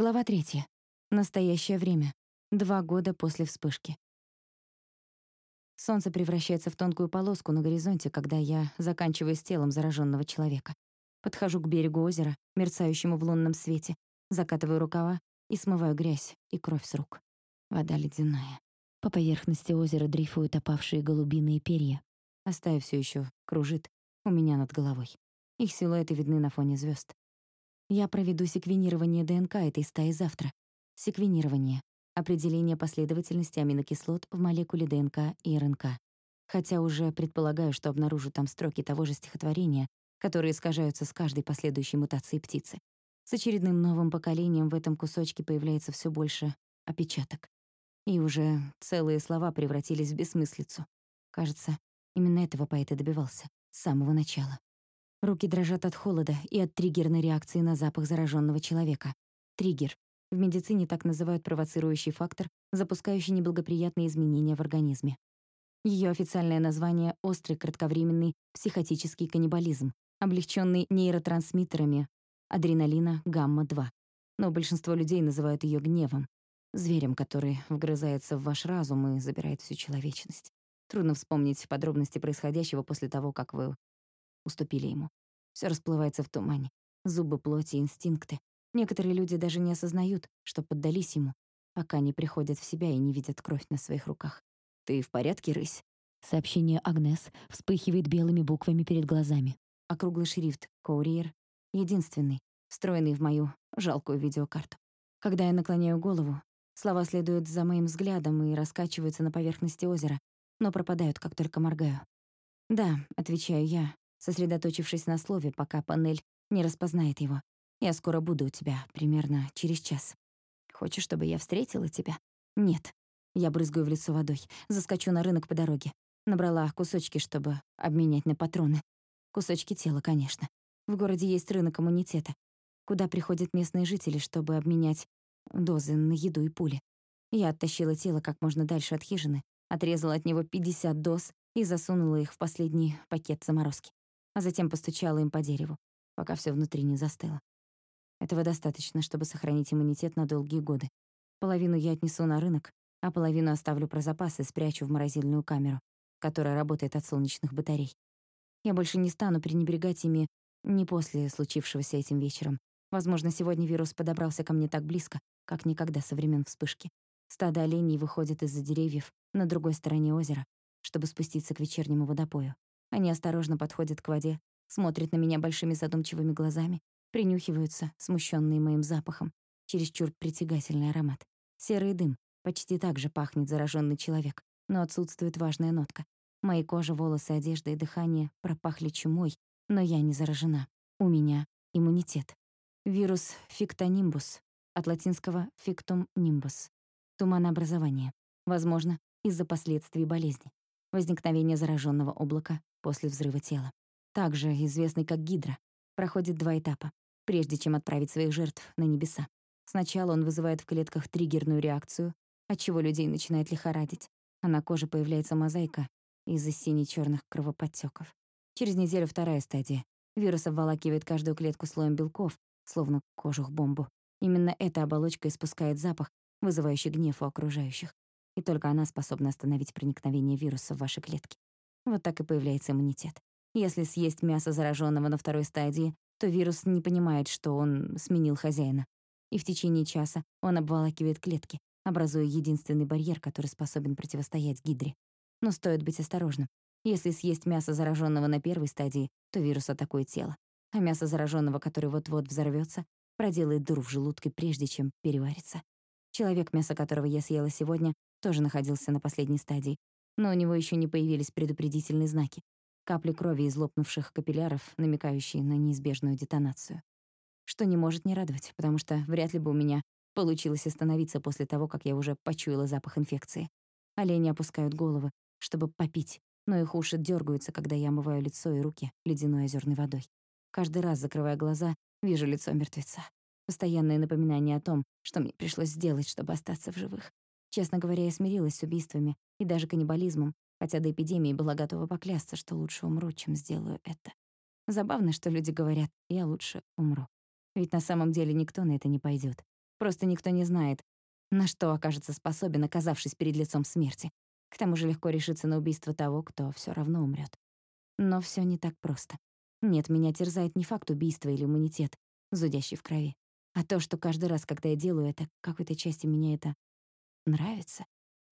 Глава третья. Настоящее время. Два года после вспышки. Солнце превращается в тонкую полоску на горизонте, когда я заканчиваю с телом зараженного человека. Подхожу к берегу озера, мерцающему в лунном свете, закатываю рукава и смываю грязь и кровь с рук. Вода ледяная. По поверхности озера дрейфуют опавшие голубиные перья. Стая всё ещё кружит у меня над головой. Их силуэты видны на фоне звёзд. Я проведу секвенирование ДНК этой стаи завтра. Секвенирование — определение последовательности аминокислот в молекуле ДНК и РНК. Хотя уже предполагаю, что обнаружу там строки того же стихотворения, которые искажаются с каждой последующей мутацией птицы. С очередным новым поколением в этом кусочке появляется все больше опечаток. И уже целые слова превратились в бессмыслицу. Кажется, именно этого поэт и добивался с самого начала. Руки дрожат от холода и от триггерной реакции на запах зараженного человека. Триггер. В медицине так называют провоцирующий фактор, запускающий неблагоприятные изменения в организме. Ее официальное название — острый кратковременный психотический каннибализм, облегченный нейротрансмиттерами адреналина гамма-2. Но большинство людей называют ее гневом, зверем, который вгрызается в ваш разум и забирает всю человечность. Трудно вспомнить подробности происходящего после того, как вы уступили ему. Все расплывается в тумане. Зубы плоти, инстинкты. Некоторые люди даже не осознают, что поддались ему, пока не приходят в себя и не видят кровь на своих руках. «Ты в порядке, рысь?» Сообщение Агнес вспыхивает белыми буквами перед глазами. Округлый шрифт «Коуриер» — единственный, встроенный в мою жалкую видеокарту. Когда я наклоняю голову, слова следуют за моим взглядом и раскачиваются на поверхности озера, но пропадают, как только моргаю. «Да», — отвечаю я, сосредоточившись на слове, пока панель не распознает его. «Я скоро буду у тебя, примерно через час. Хочешь, чтобы я встретила тебя?» «Нет». Я брызгаю в лицо водой, заскочу на рынок по дороге. Набрала кусочки, чтобы обменять на патроны. Кусочки тела, конечно. В городе есть рынок иммунитета, куда приходят местные жители, чтобы обменять дозы на еду и пули. Я оттащила тело как можно дальше от хижины, отрезала от него 50 доз и засунула их в последний пакет заморозки а затем постучала им по дереву, пока все внутри не застыло. Этого достаточно, чтобы сохранить иммунитет на долгие годы. Половину я отнесу на рынок, а половину оставлю про запас и спрячу в морозильную камеру, которая работает от солнечных батарей. Я больше не стану пренебрегать ими не после случившегося этим вечером. Возможно, сегодня вирус подобрался ко мне так близко, как никогда со времен вспышки. Стадо оленей выходит из-за деревьев на другой стороне озера, чтобы спуститься к вечернему водопою. Они осторожно подходят к воде, смотрят на меня большими задумчивыми глазами, принюхиваются, смущенные моим запахом, чересчур притягательный аромат. Серый дым, почти так же пахнет зараженный человек, но отсутствует важная нотка. Мои кожа, волосы, одежда и дыхание пропахли чумой, но я не заражена. У меня иммунитет. Вирус фиктонимбус, от латинского фиктум нимбус, туманообразование, возможно, из-за последствий болезни, возникновение зараженного облака, после взрыва тела. Также известный как Гидра, проходит два этапа, прежде чем отправить своих жертв на небеса. Сначала он вызывает в клетках триггерную реакцию, отчего людей начинает лихорадить, а на коже появляется мозаика из-за сине-чёрных кровоподтёков. Через неделю вторая стадия. Вирус обволакивает каждую клетку слоем белков, словно кожух-бомбу. Именно эта оболочка испускает запах, вызывающий гнев у окружающих. И только она способна остановить проникновение вируса в ваши клетки. Вот так и появляется иммунитет. Если съесть мясо зараженного на второй стадии, то вирус не понимает, что он сменил хозяина. И в течение часа он обволакивает клетки, образуя единственный барьер, который способен противостоять гидре. Но стоит быть осторожным. Если съесть мясо зараженного на первой стадии, то вирус атакует тело. А мясо зараженного, который вот-вот взорвется, проделает дыру в желудке, прежде чем переварится. Человек, мясо которого я съела сегодня, тоже находился на последней стадии, но у него еще не появились предупредительные знаки. Капли крови из лопнувших капилляров, намекающие на неизбежную детонацию. Что не может не радовать, потому что вряд ли бы у меня получилось остановиться после того, как я уже почуяла запах инфекции. Олени опускают головы, чтобы попить, но их уши дергаются, когда я омываю лицо и руки ледяной озерной водой. Каждый раз, закрывая глаза, вижу лицо мертвеца. Постоянное напоминание о том, что мне пришлось сделать, чтобы остаться в живых. Честно говоря, я смирилась с убийствами и даже каннибализмом, хотя до эпидемии была готова поклясться, что лучше умру, чем сделаю это. Забавно, что люди говорят, я лучше умру. Ведь на самом деле никто на это не пойдет. Просто никто не знает, на что окажется способен, оказавшись перед лицом смерти. К тому же легко решиться на убийство того, кто все равно умрет. Но все не так просто. Нет, меня терзает не факт убийства или иммунитет, зудящий в крови, а то, что каждый раз, когда я делаю это, какой-то части меня это нравится.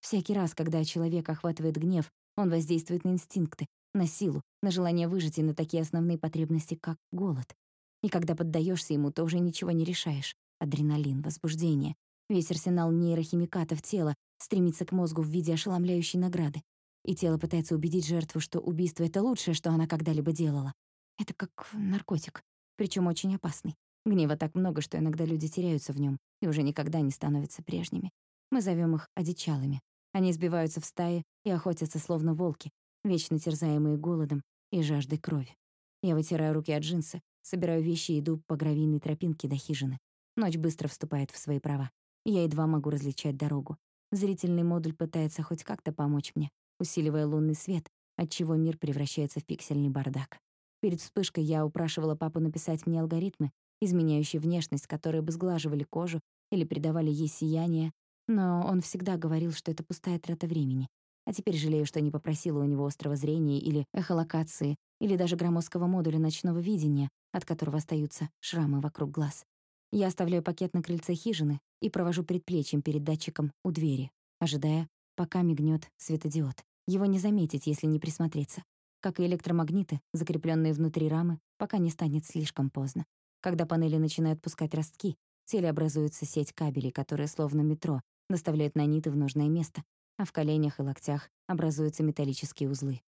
Всякий раз, когда человек охватывает гнев, он воздействует на инстинкты, на силу, на желание выжить и на такие основные потребности, как голод. И когда поддаешься ему, то уже ничего не решаешь. Адреналин, возбуждение. Весь арсенал нейрохимикатов тела стремится к мозгу в виде ошеломляющей награды. И тело пытается убедить жертву, что убийство — это лучшее, что она когда-либо делала. Это как наркотик, причем очень опасный. Гнева так много, что иногда люди теряются в нем и уже никогда не становятся прежними. Мы зовем их одичалыми. Они сбиваются в стаи и охотятся словно волки, вечно терзаемые голодом и жаждой крови. Я вытираю руки от джинсы, собираю вещи и иду по гравийной тропинке до хижины. Ночь быстро вступает в свои права. Я едва могу различать дорогу. Зрительный модуль пытается хоть как-то помочь мне, усиливая лунный свет, отчего мир превращается в пиксельный бардак. Перед вспышкой я упрашивала папу написать мне алгоритмы, изменяющие внешность, которые бы сглаживали кожу или придавали ей сияние, но он всегда говорил, что это пустая трата времени. А теперь жалею, что не попросила у него острого зрения или эхолокации, или даже громоздкого модуля ночного видения, от которого остаются шрамы вокруг глаз. Я оставляю пакет на крыльце хижины и провожу предплечьем перед датчиком у двери, ожидая, пока мигнет светодиод. Его не заметить, если не присмотреться. Как и электромагниты, закрепленные внутри рамы, пока не станет слишком поздно. Когда панели начинают пускать ростки, теле образуется сеть кабелей, которые, словно метро, доставляют наниты в нужное место, а в коленях и локтях образуются металлические узлы.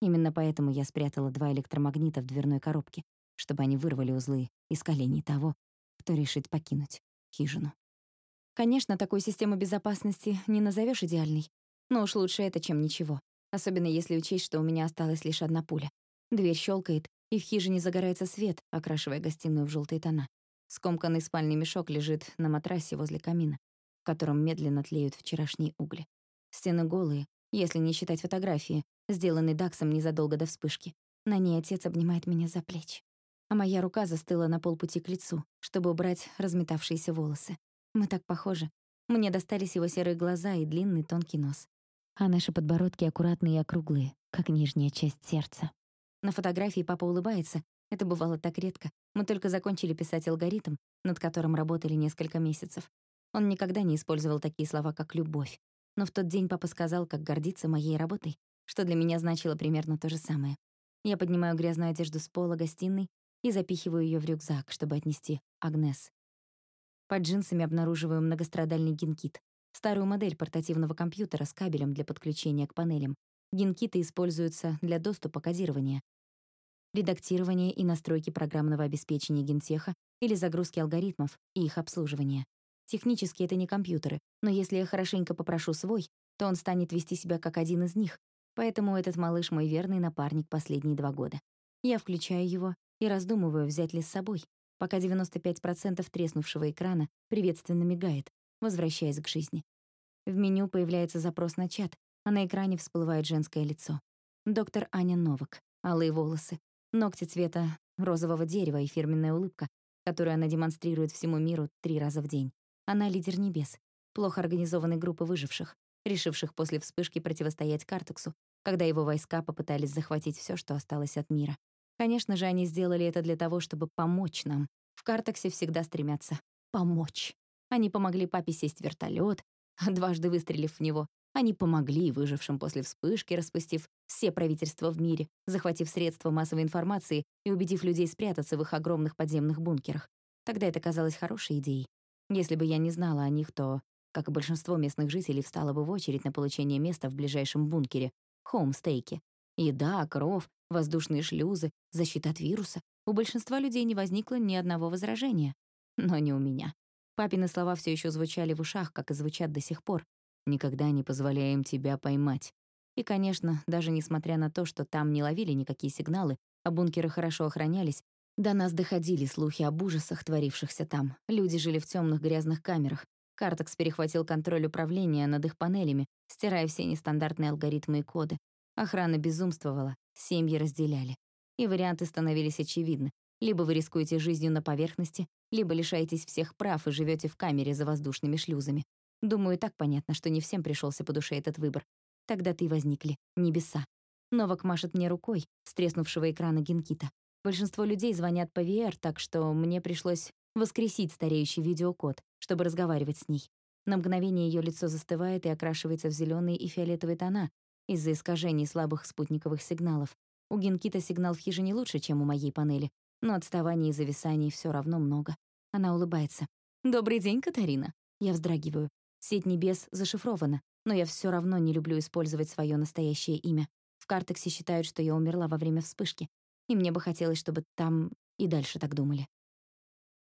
Именно поэтому я спрятала два электромагнита в дверной коробке, чтобы они вырвали узлы из коленей того, кто решит покинуть хижину. Конечно, такую систему безопасности не назовешь идеальной, но уж лучше это, чем ничего. Особенно если учесть, что у меня осталась лишь одна пуля. Дверь щелкает, и в хижине загорается свет, окрашивая гостиную в желтые тона. Скомканный спальный мешок лежит на матрасе возле камина, в котором медленно тлеют вчерашние угли. Стены голые, если не считать фотографии, сделанной Даксом незадолго до вспышки. На ней отец обнимает меня за плечи. А моя рука застыла на полпути к лицу, чтобы убрать разметавшиеся волосы. Мы так похожи. Мне достались его серые глаза и длинный тонкий нос. А наши подбородки аккуратные и округлые, как нижняя часть сердца. На фотографии папа улыбается. Это бывало так редко. Мы только закончили писать алгоритм, над которым работали несколько месяцев. Он никогда не использовал такие слова, как «любовь», но в тот день папа сказал, как гордится моей работой, что для меня значило примерно то же самое. Я поднимаю грязную одежду с пола гостиной и запихиваю ее в рюкзак, чтобы отнести Агнес. Под джинсами обнаруживаю многострадальный генкит, старую модель портативного компьютера с кабелем для подключения к панелям. Генкиты используются для доступа кодирования, редактирования и настройки программного обеспечения гентеха или загрузки алгоритмов и их обслуживания. Технически это не компьютеры, но если я хорошенько попрошу свой, то он станет вести себя как один из них. Поэтому этот малыш мой верный напарник последние два года. Я включаю его и раздумываю, взять ли с собой, пока 95% треснувшего экрана приветственно мигает, возвращаясь к жизни. В меню появляется запрос на чат, а на экране всплывает женское лицо. Доктор Аня Новак, алые волосы, ногти цвета розового дерева и фирменная улыбка, которую она демонстрирует всему миру три раза в день. Она лидер небес, плохо организованной группы выживших, решивших после вспышки противостоять Картексу, когда его войска попытались захватить все, что осталось от мира. Конечно же, они сделали это для того, чтобы помочь нам. В Картексе всегда стремятся помочь. Они помогли папе сесть в вертолет, дважды выстрелив в него. Они помогли выжившим после вспышки, распустив все правительства в мире, захватив средства массовой информации и убедив людей спрятаться в их огромных подземных бункерах. Тогда это казалось хорошей идеей. Если бы я не знала о них, то, как и большинство местных жителей, встала бы в очередь на получение места в ближайшем бункере, хоумстейке. Еда, кров, воздушные шлюзы, защита от вируса. У большинства людей не возникло ни одного возражения. Но не у меня. Папины слова все еще звучали в ушах, как и звучат до сих пор. «Никогда не позволяем тебя поймать». И, конечно, даже несмотря на то, что там не ловили никакие сигналы, а бункеры хорошо охранялись, до нас доходили слухи об ужасах, творившихся там. Люди жили в темных грязных камерах. Картекс перехватил контроль управления над их панелями, стирая все нестандартные алгоритмы и коды. Охрана безумствовала, семьи разделяли. И варианты становились очевидны. Либо вы рискуете жизнью на поверхности, либо лишаетесь всех прав и живете в камере за воздушными шлюзами. Думаю, так понятно, что не всем пришелся по душе этот выбор. Тогда-то и возникли небеса. Новак машет мне рукой с треснувшего экрана Генкита. Большинство людей звонят по VR, так что мне пришлось воскресить стареющий видеокод, чтобы разговаривать с ней. На мгновение ее лицо застывает и окрашивается в зеленые и фиолетовые тона из-за искажений слабых спутниковых сигналов. У Генкита сигнал в хижине лучше, чем у моей панели, но отставаний и зависаний все равно много. Она улыбается. «Добрый день, Катарина». Я вздрагиваю. Сеть небес зашифрована, но я все равно не люблю использовать свое настоящее имя. В Картексе считают, что я умерла во время вспышки, и мне бы хотелось, чтобы там и дальше так думали.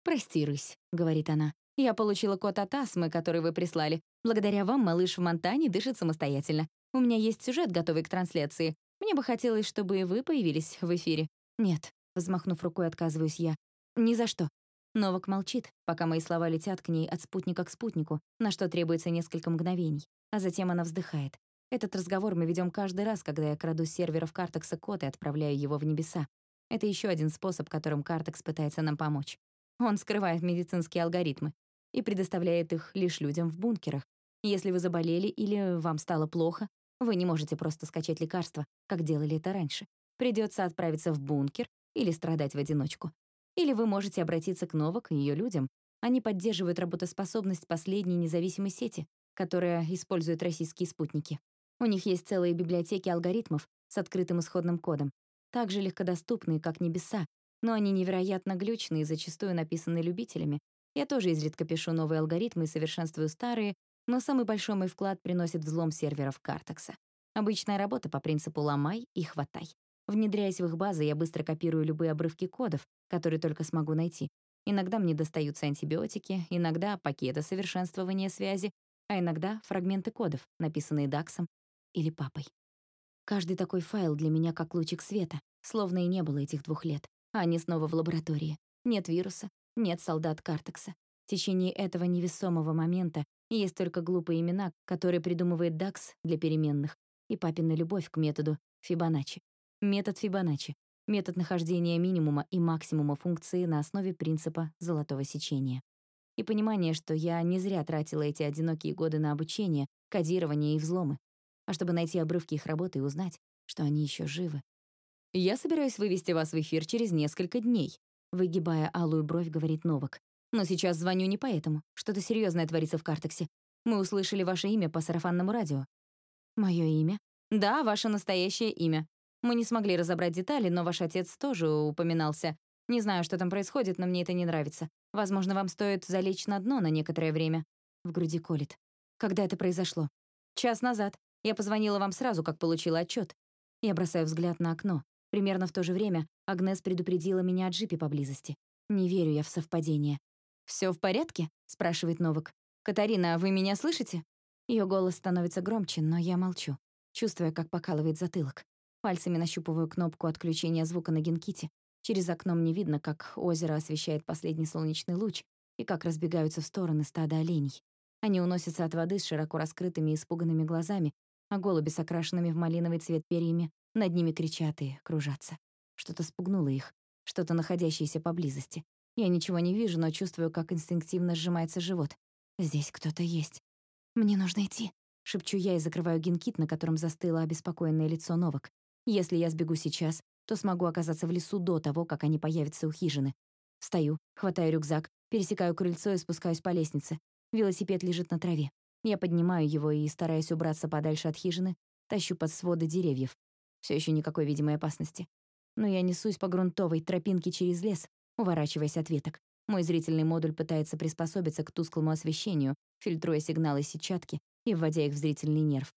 «Прости, рысь», — говорит она. «Я получила код от астмы, который вы прислали. Благодаря вам малыш в Монтане дышит самостоятельно. У меня есть сюжет, готовый к трансляции. Мне бы хотелось, чтобы и вы появились в эфире». «Нет», — взмахнув рукой, отказываюсь я. «Ни за что». Новак молчит, пока мои слова летят к ней от спутника к спутнику, на что требуется несколько мгновений, а затем она вздыхает. Этот разговор мы ведем каждый раз, когда я краду с серверов Картекса код и отправляю его в небеса. Это еще один способ, которым Картекс пытается нам помочь. Он скрывает медицинские алгоритмы и предоставляет их лишь людям в бункерах. Если вы заболели или вам стало плохо, вы не можете просто скачать лекарства, как делали это раньше. Придется отправиться в бункер или страдать в одиночку. Или вы можете обратиться к Новак и ее людям. Они поддерживают работоспособность последней независимой сети, которая использует российские спутники. У них есть целые библиотеки алгоритмов с открытым исходным кодом, также легкодоступные, как небеса, но они невероятно глючные и зачастую написаны любителями. Я тоже изредка пишу новые алгоритмы и совершенствую старые, но самый большой мой вклад приносит взлом серверов Картекса. Обычная работа по принципу «ломай и хватай». Внедряясь в их базы, я быстро копирую любые обрывки кодов, которые только смогу найти. Иногда мне достаются антибиотики, иногда пакеты совершенствования связи, а иногда фрагменты кодов, написанные Даксом или папой. Каждый такой файл для меня как лучик света, словно и не было этих двух лет. Они снова в лаборатории. Нет вируса, нет солдат Картекса. В течение этого невесомого момента есть только глупые имена, которые придумывает Дакс для переменных, и папина любовь к методу Фибоначчи. Метод Фибоначчи — метод нахождения минимума и максимума функции на основе принципа золотого сечения. И понимание, что я не зря тратила эти одинокие годы на обучение, кодирование и взломы, а чтобы найти обрывки их работы и узнать, что они еще живы. «Я собираюсь вывести вас в эфир через несколько дней», выгибая алую бровь, говорит Новак. «Но сейчас звоню не поэтому. Что-то серьезное творится в Картексе. Мы услышали ваше имя по сарафанному радио». «Моё имя?» «Да, ваше настоящее имя. Мы не смогли разобрать детали, но ваш отец тоже упоминался. Не знаю, что там происходит, но мне это не нравится. Возможно, вам стоит залечь на дно на некоторое время». В груди колет. «Когда это произошло?» «Час назад. Я позвонила вам сразу, как получила отчет. Я бросаю взгляд на окно. Примерно в то же время Агнес предупредила меня о джипе поблизости. Не верю я в совпадение. Все в порядке?» — спрашивает Новак. «Катарина, вы меня слышите?» Ее голос становится громче, но я молчу, чувствуя, как покалывает затылок. Пальцами нащупываю кнопку отключения звука на генките. Через окно мне видно, как озеро освещает последний солнечный луч и как разбегаются в стороны стада оленей. Они уносятся от воды с широко раскрытыми и испуганными глазами, а голуби с окрашенными в малиновый цвет перьями над ними кричат и кружатся. Что-то спугнуло их, что-то находящееся поблизости. Я ничего не вижу, но чувствую, как инстинктивно сжимается живот. Здесь кто-то есть. Мне нужно идти, шепчу я и закрываю генкит, на котором застыло обеспокоенное лицо Новак. Если я сбегу сейчас, то смогу оказаться в лесу до того, как они появятся у хижины. Встаю, хватаю рюкзак, пересекаю крыльцо и спускаюсь по лестнице. Велосипед лежит на траве. Я поднимаю его и, стараясь убраться подальше от хижины, тащу под своды деревьев. Все еще никакой видимой опасности. Но я несусь по грунтовой тропинке через лес, уворачиваясь от веток. Мой зрительный модуль пытается приспособиться к тусклому освещению, фильтруя сигналы сетчатки и вводя их в зрительный нерв.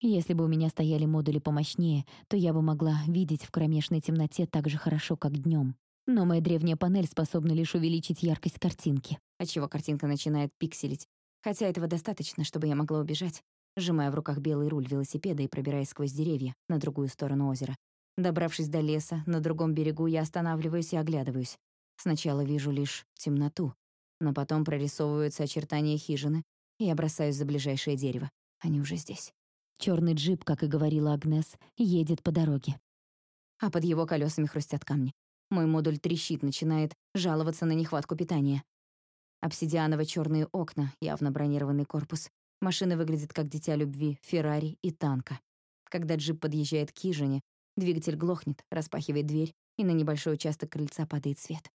Если бы у меня стояли модули помощнее, то я бы могла видеть в кромешной темноте так же хорошо, как днем. Но моя древняя панель способна лишь увеличить яркость картинки, отчего картинка начинает пикселить, Хотя этого достаточно, чтобы я могла убежать, сжимая в руках белый руль велосипеда и пробираясь сквозь деревья на другую сторону озера. Добравшись до леса, на другом берегу я останавливаюсь и оглядываюсь. Сначала вижу лишь темноту, но потом прорисовываются очертания хижины, и я бросаюсь за ближайшее дерево. Они уже здесь. Черный джип, как и говорила Агнес, едет по дороге. А под его колесами хрустят камни. Мой модуль трещит, начинает жаловаться на нехватку питания. Обсидианово-черные окна, явно бронированный корпус. Машина выглядит как дитя любви, Феррари и танка. Когда джип подъезжает к хижине, двигатель глохнет, распахивает дверь, и на небольшой участок крыльца падает свет.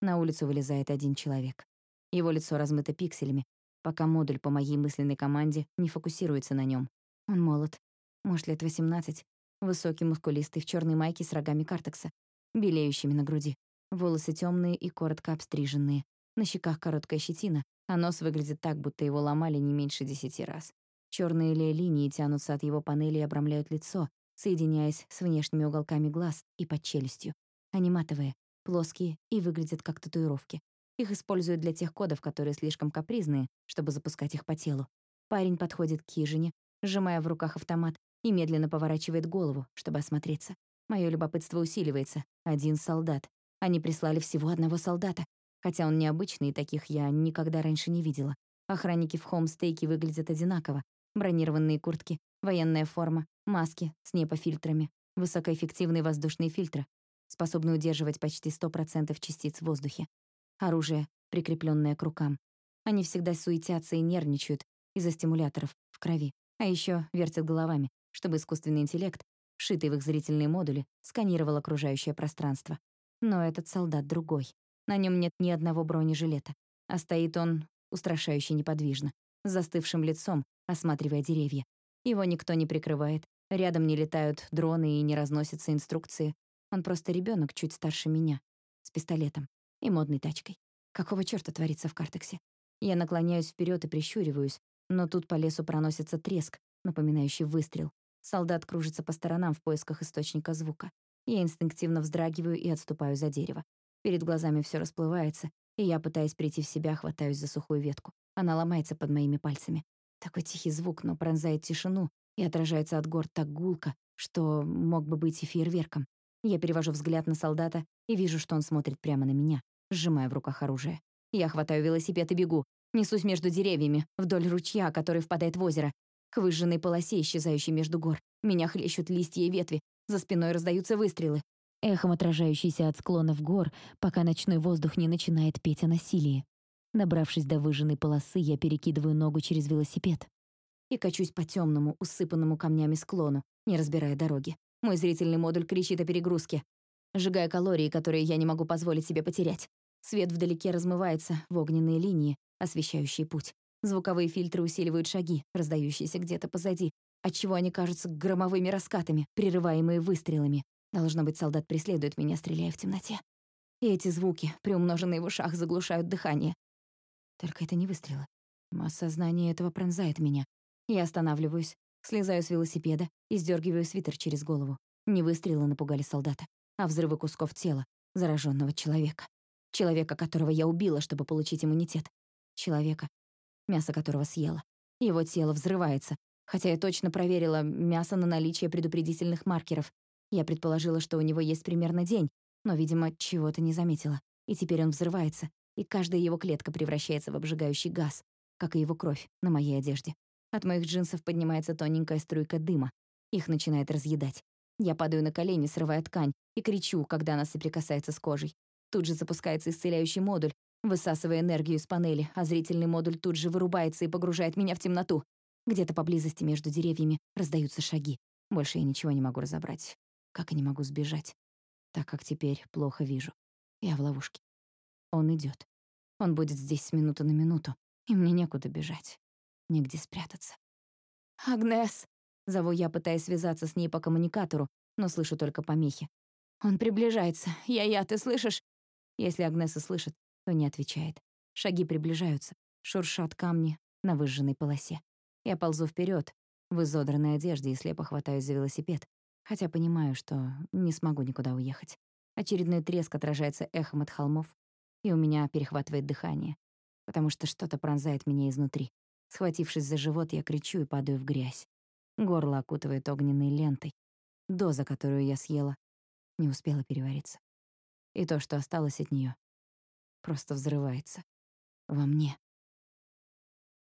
На улицу вылезает один человек. Его лицо размыто пикселями, пока модуль по моей мысленной команде не фокусируется на нем. Он молод, может, лет 18, высокий, мускулистый, в черной майке с рогами картекса, белеющими на груди. Волосы темные и коротко обстриженные. На щеках короткая щетина, а нос выглядит так, будто его ломали не меньше десяти раз. Черные линии тянутся от его панели и обрамляют лицо, соединяясь с внешними уголками глаз и под челюстью. Они матовые, плоские и выглядят как татуировки. Их используют для тех кодов, которые слишком капризные, чтобы запускать их по телу. Парень подходит к хижине, сжимая в руках автомат, и медленно поворачивает голову, чтобы осмотреться. Моё любопытство усиливается. Один солдат. Они прислали всего одного солдата. Хотя он необычный, таких я никогда раньше не видела. Охранники в Холмстейке выглядят одинаково. Бронированные куртки, военная форма, маски с непофильтрами, высокоэффективные воздушные фильтры, способные удерживать почти 100% частиц в воздухе. Оружие, прикрепленное к рукам. Они всегда суетятся и нервничают из-за стимуляторов в крови. А еще вертят головами, чтобы искусственный интеллект, вшитый в их зрительные модули, сканировал окружающее пространство. Но этот солдат другой. На нем нет ни одного бронежилета, а стоит он устрашающе неподвижно, с застывшим лицом, осматривая деревья. Его никто не прикрывает, рядом не летают дроны и не разносятся инструкции. Он просто ребенок чуть старше меня, с пистолетом и модной тачкой. Какого чёрта творится в картексе? Я наклоняюсь вперед и прищуриваюсь, но тут по лесу проносится треск, напоминающий выстрел. Солдат кружится по сторонам в поисках источника звука. Я инстинктивно вздрагиваю и отступаю за дерево. Перед глазами все расплывается, и я, пытаясь прийти в себя, хватаюсь за сухую ветку. Она ломается под моими пальцами. Такой тихий звук, но пронзает тишину и отражается от гор так гулко, что мог бы быть и фейерверком. Я перевожу взгляд на солдата и вижу, что он смотрит прямо на меня, сжимая в руках оружие. Я хватаю велосипед и бегу. Несусь между деревьями, вдоль ручья, который впадает в озеро, к выжженной полосе, исчезающей между гор. Меня хлещут листья и ветви, за спиной раздаются выстрелы. Эхом отражающийся от склонов гор, пока ночной воздух не начинает петь о насилии. Набравшись до выжженной полосы, я перекидываю ногу через велосипед и качусь по темному, усыпанному камнями склону, не разбирая дороги. Мой зрительный модуль кричит о перегрузке, сжигая калории, которые я не могу позволить себе потерять. Свет вдалеке размывается в огненные линии, освещающие путь. Звуковые фильтры усиливают шаги, раздающиеся где-то позади, отчего они кажутся громовыми раскатами, прерываемые выстрелами. Должно быть, солдат преследует меня, стреляя в темноте. И эти звуки, приумноженные в ушах, заглушают дыхание. Только это не выстрелы. Осознание этого пронзает меня. Я останавливаюсь, слезаю с велосипеда и сдергиваю свитер через голову. Не выстрелы напугали солдата, а взрывы кусков тела зараженного человека. Человека, которого я убила, чтобы получить иммунитет. Человека, мясо которого съела. Его тело взрывается, хотя я точно проверила мясо на наличие предупредительных маркеров. Я предположила, что у него есть примерно день, но, видимо, чего-то не заметила. И теперь он взрывается, и каждая его клетка превращается в обжигающий газ, как и его кровь на моей одежде. От моих джинсов поднимается тоненькая струйка дыма. Их начинает разъедать. Я падаю на колени, срывая ткань, и кричу, когда она соприкасается с кожей. Тут же запускается исцеляющий модуль, высасывая энергию из панели, а зрительный модуль тут же вырубается и погружает меня в темноту. Где-то поблизости между деревьями раздаются шаги. Больше я ничего не могу разобрать. Как и не могу сбежать, так как теперь плохо вижу. Я в ловушке. Он идет. Он будет здесь с минуты на минуту, и мне некуда бежать. Негде спрятаться. «Агнес!» — зову я, пытаясь связаться с ней по коммуникатору, но слышу только помехи. «Он приближается. Я-я, ты слышишь?» Если Агнеса слышит, то не отвечает. Шаги приближаются, шуршат камни на выжженной полосе. Я ползу вперед, в изодранной одежде и слепо хватаюсь за велосипед, хотя понимаю, что не смогу никуда уехать. Очередной треск отражается эхом от холмов, и у меня перехватывает дыхание, потому что что-то пронзает меня изнутри. Схватившись за живот, я кричу и падаю в грязь. Горло окутывает огненной лентой. Доза, которую я съела, не успела перевариться. И то, что осталось от нее, просто взрывается. Во мне.